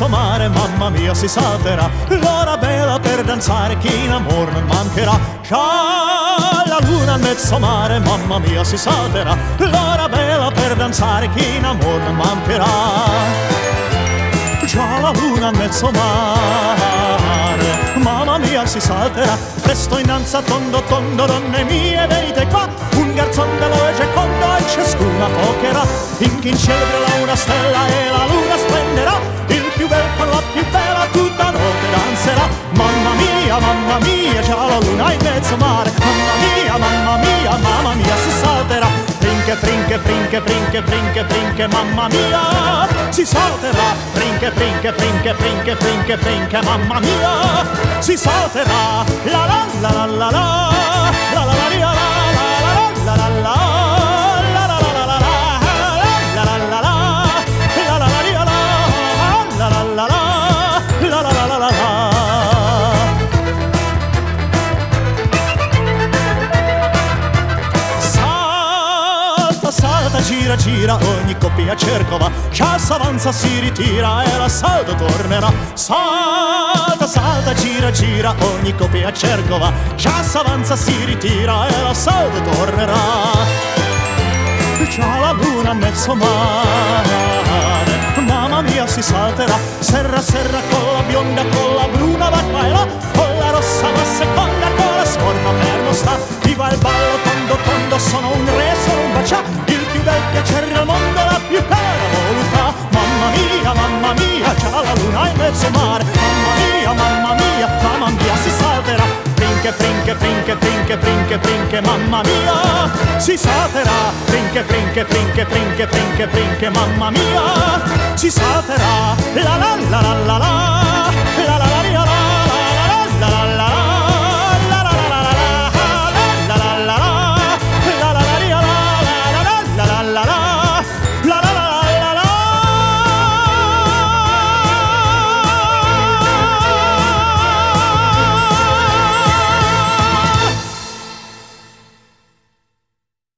mezzo mare, mamma mia si salterà, l'ora bella per danzare, chi in amor non mancherà. C'ha la luna a mezzo mare, mamma mia si salterà, l'ora bella per danzare, chi in amor non mancherà. C'ha la luna a mezzo mare, mamma mia si salterà, presto innanzi tondo tondo, donne mie venite qua, un garzon veloce condo e ciascuna pocherà, in chi in cielo brilla una stella mia, c'ha la luna in mezzo mare, mamma mia, mamma mia, mamma mia si salterà, Prinche, prinche, prinche, prinche, prinche, prinche, mamma mia, si salterà, prinche, prinche, prinche, prinche, prinche, prinche, mamma mia, si salterà, la la la la la la, la la salta, gira, gira, ogni coppia cercova, Ciassa avanza, si ritira e l'assalto tornerà. Salta, salta, gira, gira, ogni coppia cercova, Ciassa avanza, si ritira e l'assalto tornerà. C'ha la luna a mezzo mare, mamma mia si salterà, serra, serra con la bionda, con la bruna va qua e là, con la rossa la seconda, con la sporma fermo sta, chi va il ballo tondo tondo, sono un prinche, prinche, prinche, mamma mia, si salterà. Prinche, prinche, prinche, prinche, prinche, prinche, mamma mia, si salterà. La la la la la la.